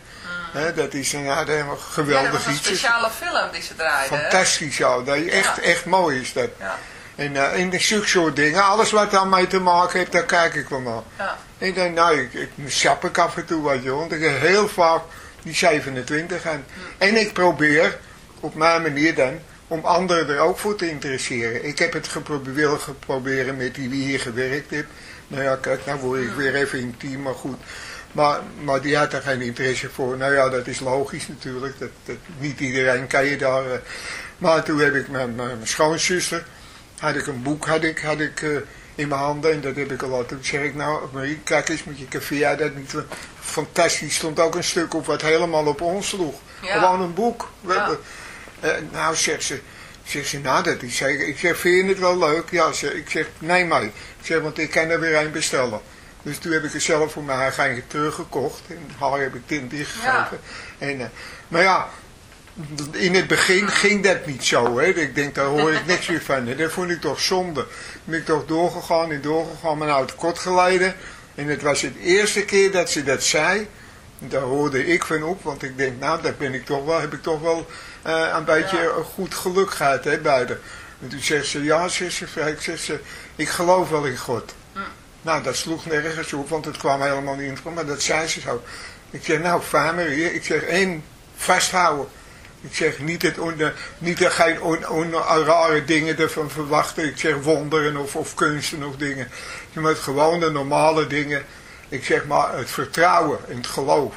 B: Hè, dat is een, ja, helemaal
A: Mm. Ja, dat
B: geweldig
A: was een
B: iets.
A: speciale film die ze draaiden.
B: Fantastisch zo. Dat is echt,
A: Ja.
B: echt mooi is dat.
A: Ja,
B: En, eh en zulke soort dingen. Alles wat daarmee te maken heeft, daar kijk ik wel naar.
A: ja.
B: Ik denk, nou, ik, ik sap ik af en toe wat, joh. Want ik heb heel vaak die 27 en, en ik probeer, op mijn manier dan, om anderen er ook voor te interesseren. Ik heb het geprobeerd, wil geproberen met die die hier gewerkt heeft. Nou ja, kijk, nou word ik weer even intiem, maar goed. Maar, maar die had er geen interesse voor. Nou ja, dat is logisch natuurlijk. Dat, dat, niet iedereen kan je daar... eh. Maar toen heb ik met mijn, schoonzuster, had ik een boek had ik, had ik, eh, in mijn handen en dat heb ik al laten. Toen zeg ik, nou Marie, kijk eens met je café, dat niet fantastisch. stond ook een stuk op wat helemaal op ons sloeg.
A: Ja.
B: Gewoon een boek. We
A: Ja.
B: eh, nou, zegt ze, zegt ze, nou dat is zeker. Ik zeg, vind je het wel leuk? Ja, ze, ik zeg, nee maar. Ik zeg, want ik kan er weer een bestellen. Dus toen heb ik er zelf voor mij geen teruggekocht. En haar heb ik tint dichtgegeven. En, eh, maar ja, in het begin ging dat niet zo. Hè. Ik denk, daar hoor ik niks meer van. hè. Dat vond ik toch zonde. Toen ben ik toch doorgegaan en doorgegaan, maar nou het kort geleden. En het was het eerste keer dat ze dat zei. Daar hoorde ik van op, want ik denk, nou, daar ben ik toch wel, heb ik toch wel eh, een beetje
A: Ja.
B: goed geluk gehad, hè, beide. En toen zegt ze, ja, zegt ze, ik, zeg ze, ik geloof wel in God. Nou, dat sloeg nergens op, want het kwam helemaal niet in het maar dat zei ze zo. Ik zeg, nou, vader, ik zeg, één, vasthouden. Ik zeg, niet, het on, niet er geen on, on- rare dingen ervan verwachten. Ik zeg, wonderen of, of kunsten of dingen. Je moet gewoon de normale dingen. Ik zeg maar, het vertrouwen en het geloof.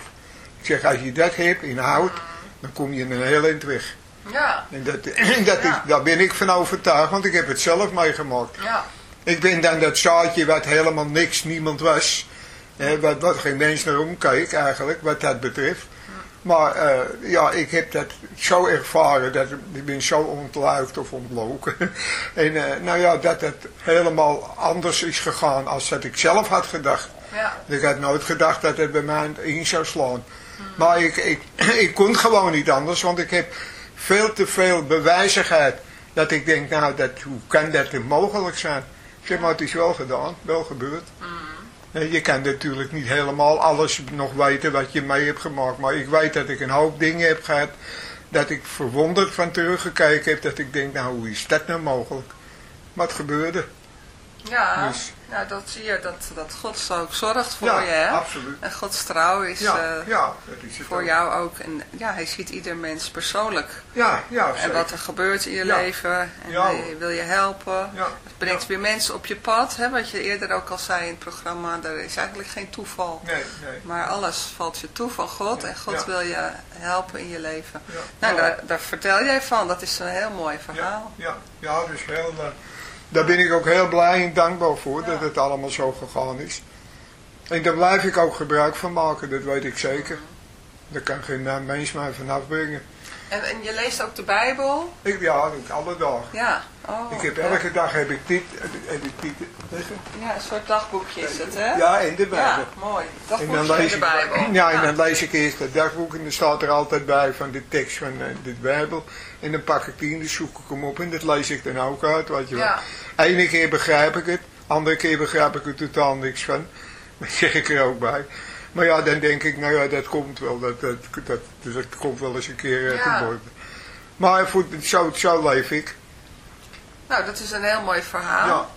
B: Ik zeg, als je dat hebt, inhoud, dan kom je in een heel eind weg.
A: Ja,
B: En dat, dat
A: Ja.
B: is, daar ben ik van overtuigd, want ik heb het zelf meegemaakt.
A: ja.
B: Ik ben dan dat zaadje wat helemaal niks, niemand was. Hè, wat, wat geen mens naar omkeek eigenlijk, wat dat betreft. Maar eh, ja, ik heb dat zo ervaren, dat ik ben zo ontluikt of ontloken. en eh, nou ja, dat het helemaal anders is gegaan als dat ik zelf had gedacht.
A: Ja.
B: Ik had nooit gedacht dat het bij mij in zou slaan. Maar ik, ik, ik kon gewoon niet anders, want ik heb veel te veel bewijzigheid. Dat ik denk, nou, dat, hoe kan dat er mogelijk zijn? Ik zeg maar, het is wel gedaan, wel gebeurd. Eh, Je kan natuurlijk niet helemaal alles nog weten wat je mee hebt gemaakt. Maar ik weet dat ik een hoop dingen heb gehad. Dat ik verwonderd van teruggekeken heb. Dat ik denk, nou hoe is dat nou mogelijk? Maar het gebeurde.
A: Ja,
B: Dus-
A: nou, dat zie je, dat, dat God zo ook zorgt voor
B: ja,
A: je, hè?
B: absoluut.
A: En Gods trouw is
B: Ja,
A: eh,
B: ja, is
A: voor
B: ook.
A: jou ook. En ja, hij ziet ieder mens persoonlijk.
B: Ja, ja,
A: En wat er gebeurt in je leven. En hij wil je helpen. Het brengt weer mensen op je pad. Hè? Wat je eerder ook al zei in het programma. Er is eigenlijk geen toeval.
B: Nee, nee.
A: Maar alles valt je toe van God. En God wil je helpen in je leven. Nou, daar, daar vertel jij van. Dat is een heel mooi verhaal.
B: Ja, ja, ja dus heel, daar ben ik ook heel blij en dankbaar voor dat het allemaal zo gegaan is. En daar blijf ik ook gebruik van maken, dat weet ik zeker. Daar kan geen mens mij van afbrengen.
A: En, en je leest ook de Bijbel.
B: Ik, ja, dat ik alle dagen.
A: Ja. Oh,
B: ik heb
A: ja.
B: elke dag heb ik dit, liggen.
A: Ja, een soort dagboekje is het, hè?
B: Ja, in de Bijbel.
A: Ja, mooi.
B: En
A: Dagboekje in de
B: ik,
A: Bijbel.
B: ja, en dan lees ik eerst het dagboek en dan staat er altijd bij van de tekst van eh, de Bijbel. En dan pak ik die en dan zoek ik hem op en dat lees ik dan ook uit, weet je wel.
A: Ja.
B: Ene keer begrijp ik het, andere keer begrijp ik er totaal niks van. Dat zeg ik er ook bij. Maar ja, dan denk ik, nou ja, dat komt wel, dat, dat, dat, dat komt wel eens een keer eh,
A: Ja.
B: boven. Maar voor, zo, zo leef ik.
A: Nou, dat is een heel mooi verhaal.
B: Ja.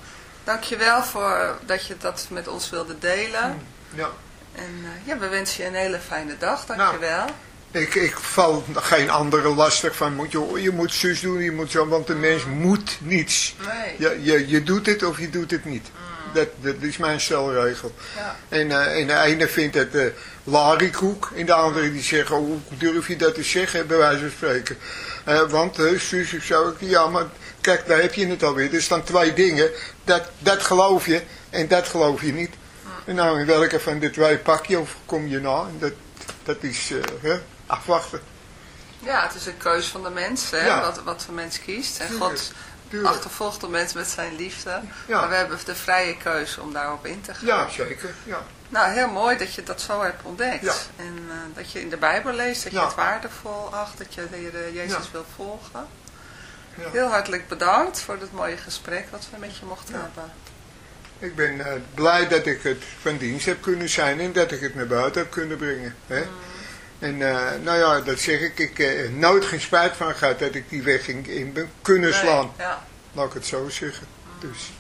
A: Dankjewel voor dat je dat met ons wilde delen.
B: Ja.
A: En eh, ja, we wensen je een hele fijne dag.
B: Nou.
A: Dankjewel.
B: Ik, ik val geen andere lastig van, moet je, je moet zus doen, je moet zo, want de mens moet niets.
A: Nee.
B: Je, je, je doet het of je doet het niet. Dat, dat is mijn stelregel.
A: Ja.
B: En, eh, en de ene vindt het eh larikoek. En de andere die zegt, oh, hoe durf je dat te zeggen, bij wijze van spreken. Eh, want uh, zus of zo, ik, ja maar kijk, daar heb je het alweer. Er staan twee dingen, dat, dat geloof je en dat geloof je niet. En nou, in welke van de twee pak je of kom je na? En dat, dat is hè, afwachten.
A: ja, het is een keus van de mens, hè,
B: Ja.
A: wat, wat de mens kiest. En God
B: tuurlijk.
A: achtervolgt de mens met zijn liefde.
B: Ja.
A: Maar we hebben de vrije keus om daarop in te gaan.
B: Ja, zeker. Ja.
A: Nou, heel mooi dat je dat zo hebt ontdekt.
B: Ja.
A: En eh, dat je in de Bijbel leest, dat je het waardevol acht, dat je de Heer Jezus
B: Ja.
A: wil volgen.
B: Ja.
A: Heel hartelijk bedankt voor het mooie gesprek wat we met je mochten
B: Ja.
A: hebben.
B: Ik ben eh, blij dat ik het van dienst heb kunnen zijn en dat ik het naar buiten heb kunnen brengen. Hè? En eh, nou ja, dat zeg ik. Ik heb nooit geen spijt van gehad dat ik die weg in, in ben kunnen
A: Nee,
B: slaan.
A: Ja.
B: Laat ik het zo zeggen. Dus.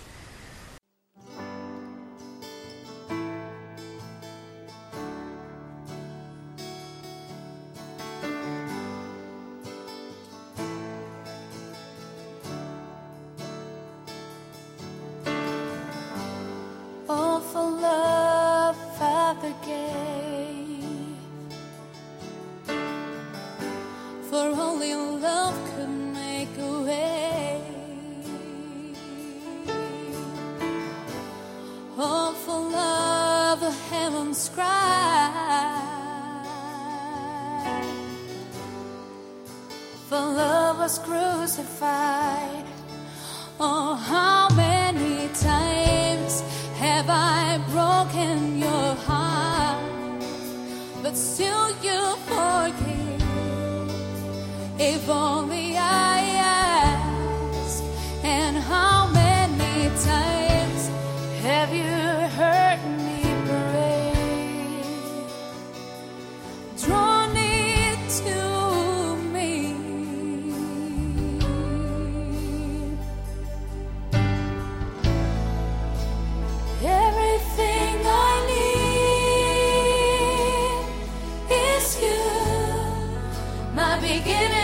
D: My beginning, my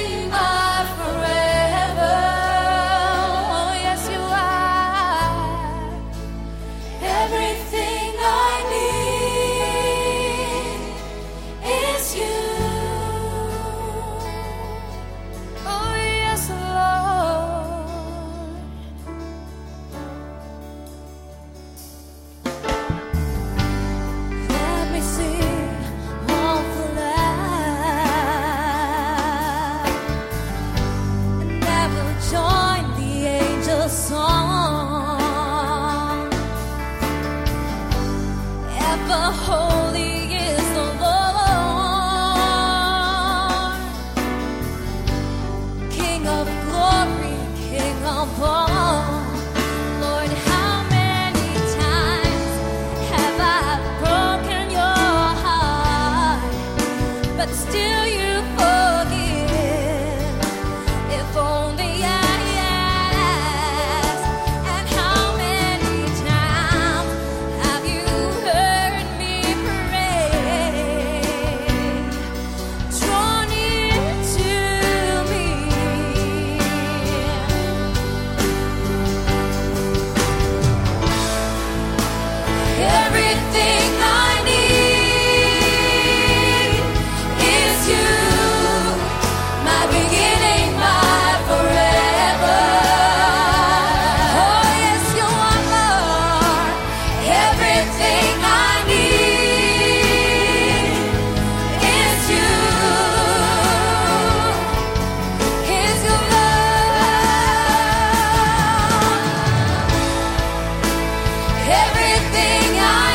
D: everything I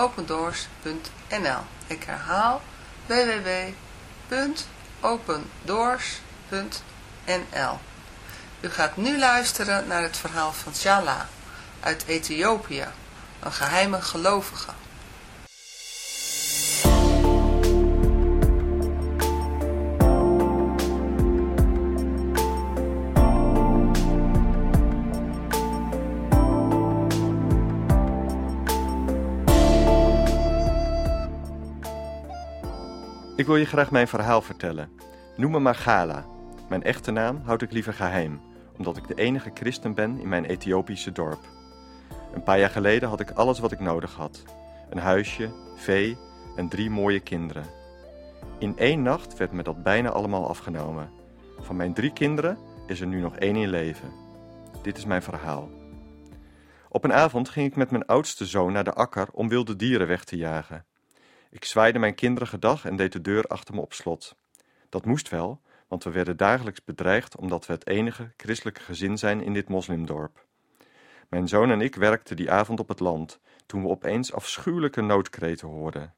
A: www.opendoors.nl Ik herhaal www.opendoors.nl U gaat nu luisteren naar het verhaal van Shala uit Ethiopië, een geheime gelovige.
E: Ik wil je graag mijn verhaal vertellen. Noem me maar Gala. Mijn echte naam houd ik liever geheim, omdat ik de enige christen ben in mijn Ethiopische dorp. Een paar jaar geleden had ik alles wat ik nodig had: een huisje, vee en drie mooie kinderen. In één nacht werd me dat bijna allemaal afgenomen. Van mijn drie kinderen is er nu nog één in leven. Dit is mijn verhaal. Op een avond ging ik met mijn oudste zoon naar de akker om wilde dieren weg te jagen. Ik zwaaide mijn kinderen gedag en deed de deur achter me op slot. Dat moest wel, want we werden dagelijks bedreigd omdat we het enige christelijke gezin zijn in dit moslimdorp. Mijn zoon en ik werkten die avond op het land, toen we opeens afschuwelijke noodkreten hoorden.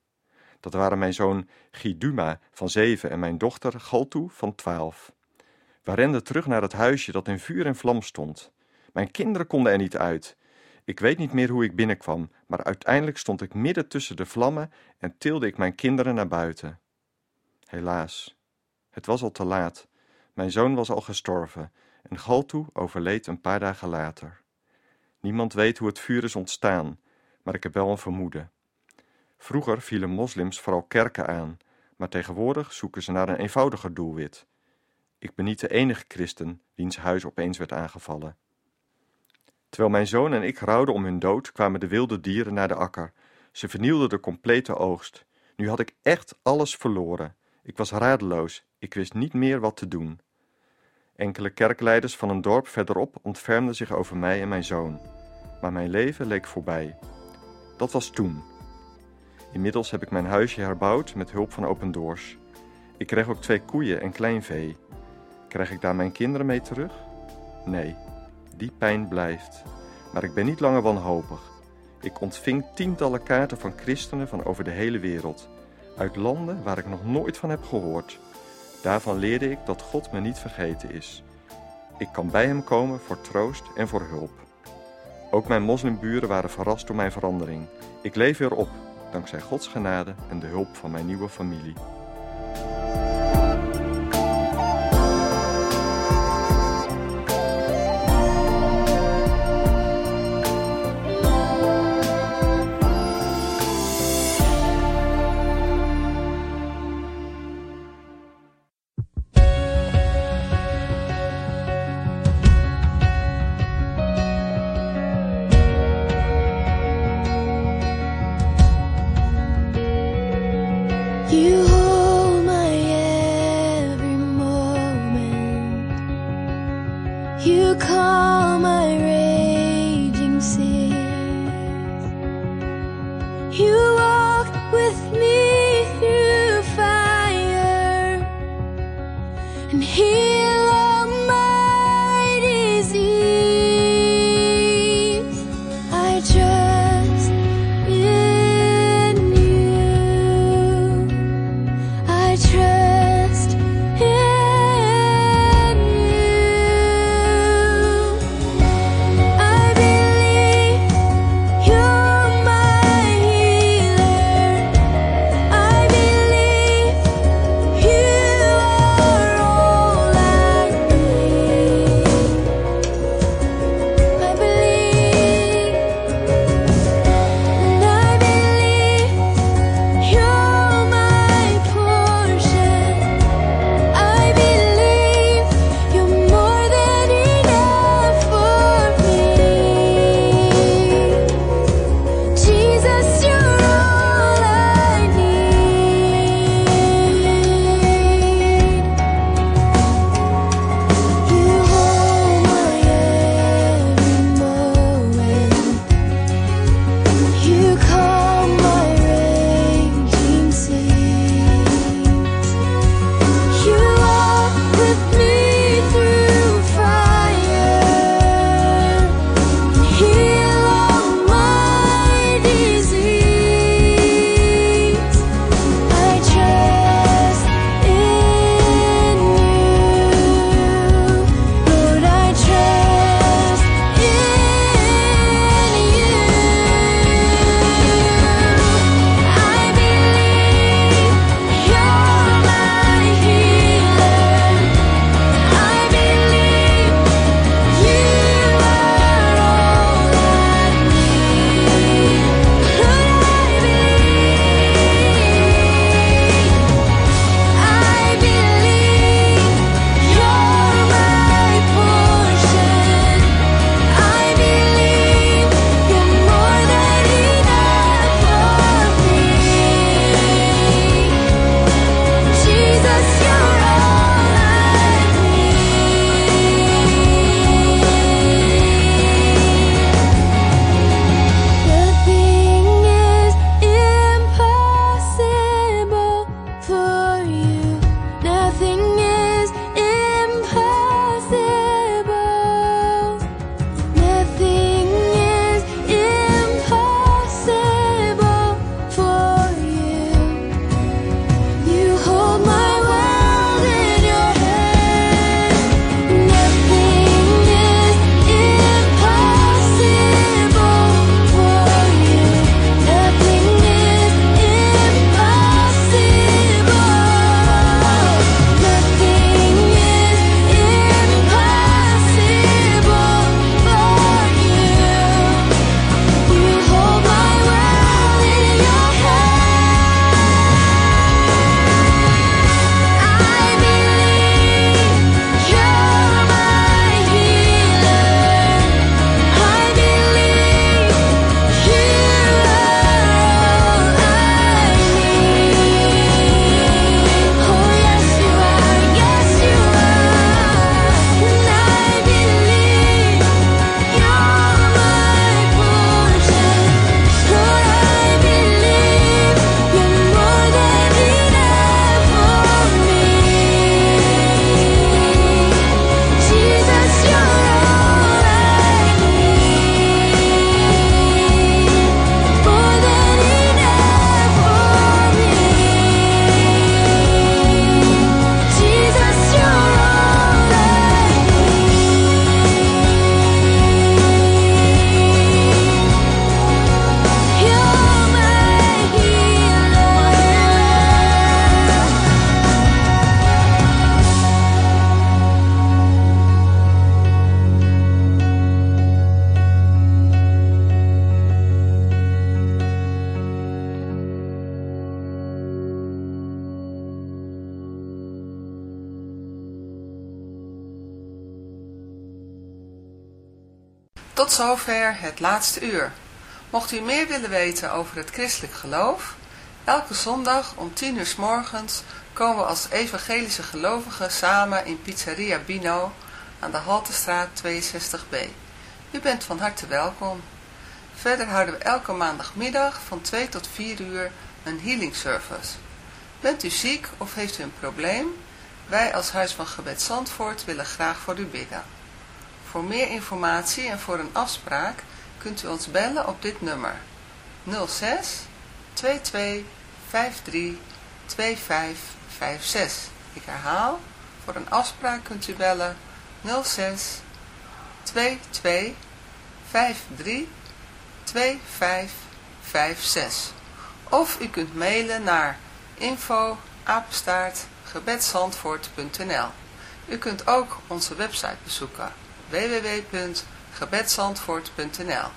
E: Dat waren mijn zoon Giduma van zeven en mijn dochter Galtu van twaalf. We renden terug naar het huisje dat in vuur en vlam stond. Mijn kinderen konden er niet uit. Ik weet niet meer hoe ik binnenkwam, maar uiteindelijk stond ik midden tussen de vlammen en tilde ik mijn kinderen naar buiten. Helaas, het was al te laat. Mijn zoon was al gestorven en Galtu overleed een paar dagen later. Niemand weet hoe het vuur is ontstaan, maar ik heb wel een vermoeden. Vroeger vielen moslims vooral kerken aan, maar tegenwoordig zoeken ze naar een eenvoudiger doelwit. Ik ben niet de enige christen wiens huis opeens werd aangevallen. Terwijl mijn zoon en ik rouwden om hun dood, kwamen de wilde dieren naar de akker. Ze vernielden de complete oogst. Nu had ik echt alles verloren. Ik was radeloos. Ik wist niet meer wat te doen. Enkele kerkleiders van een dorp verderop ontfermden zich over mij en mijn zoon. Maar mijn leven leek voorbij. Dat was toen. Inmiddels heb ik mijn huisje herbouwd met hulp van Open Doors. Ik kreeg ook twee koeien en klein vee. Krijg ik daar mijn kinderen mee terug? Nee, die pijn blijft. Maar ik ben niet langer wanhopig. Ik ontving tientallen kaarten van christenen van over de hele wereld, uit landen waar ik nog nooit van heb gehoord. Daarvan leerde ik dat God me niet vergeten is. Ik kan bij hem komen voor troost en voor hulp. Ook mijn moslimburen waren verrast door mijn verandering. Ik leef weer op, dankzij Gods genade en de hulp van mijn nieuwe familie.
C: and here zover het laatste uur. Mocht u meer willen weten over het christelijk geloof, elke zondag om 10 uur s morgens komen we als evangelische gelovigen samen in Pizzeria Bino aan de Haltestraat 62b. U bent van harte welkom. Verder houden we elke maandagmiddag van 2 tot 4 uur een healing service. Bent u ziek of heeft u een probleem? Wij als Huis van Gebed Zandvoort willen graag voor u bidden. Voor meer informatie en voor een afspraak kunt u ons bellen op dit nummer 06 22 53 2556. Ik herhaal, voor een afspraak kunt u bellen 06 22 53 2556. Of u kunt mailen naar info U kunt ook onze website bezoeken www.gebedsandvoort.nl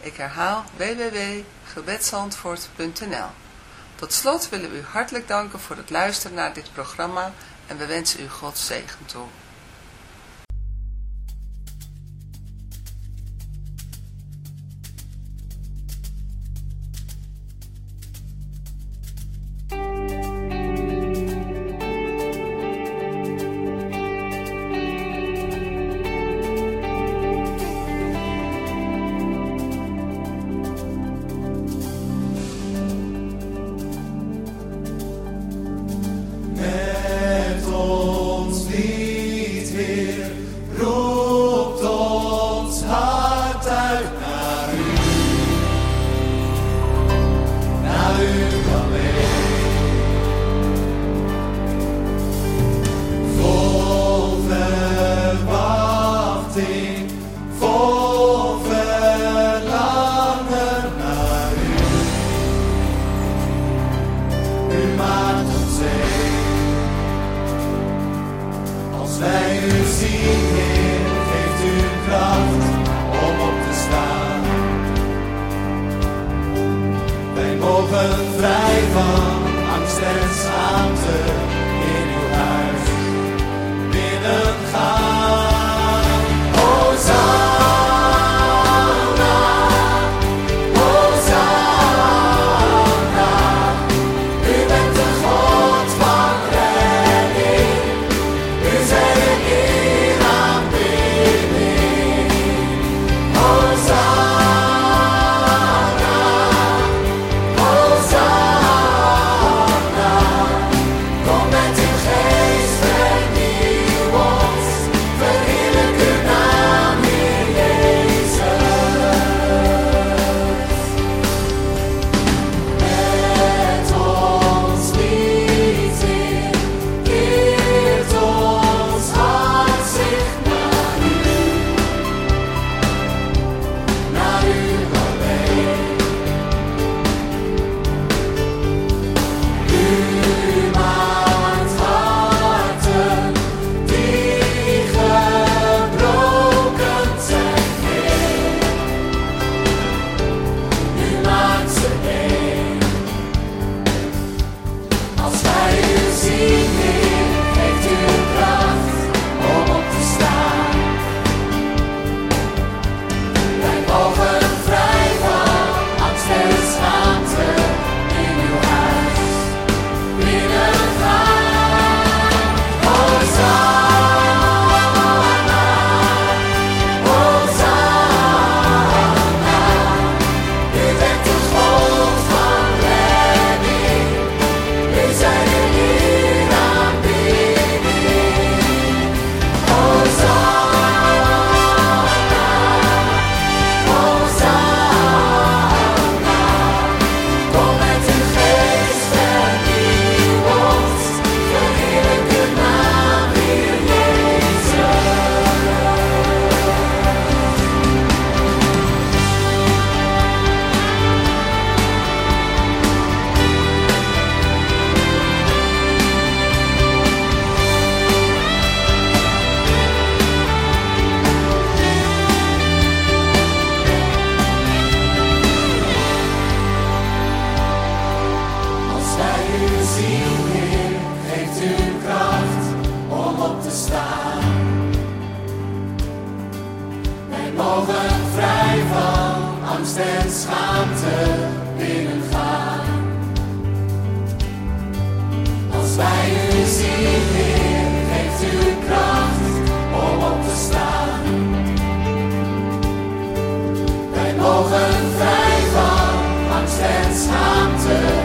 C: Ik herhaal www.gebedsandvoort.nl Tot slot willen we u hartelijk danken voor het luisteren naar dit programma en we wensen u Gods zegen toe.
F: ziel, hier, geeft u kracht om op te staan. Wij mogen vrij van angst en schaamte binnengaan. Als wij u zien, heeft geeft u kracht om op te staan. Wij
C: mogen vrij van angst en schaamte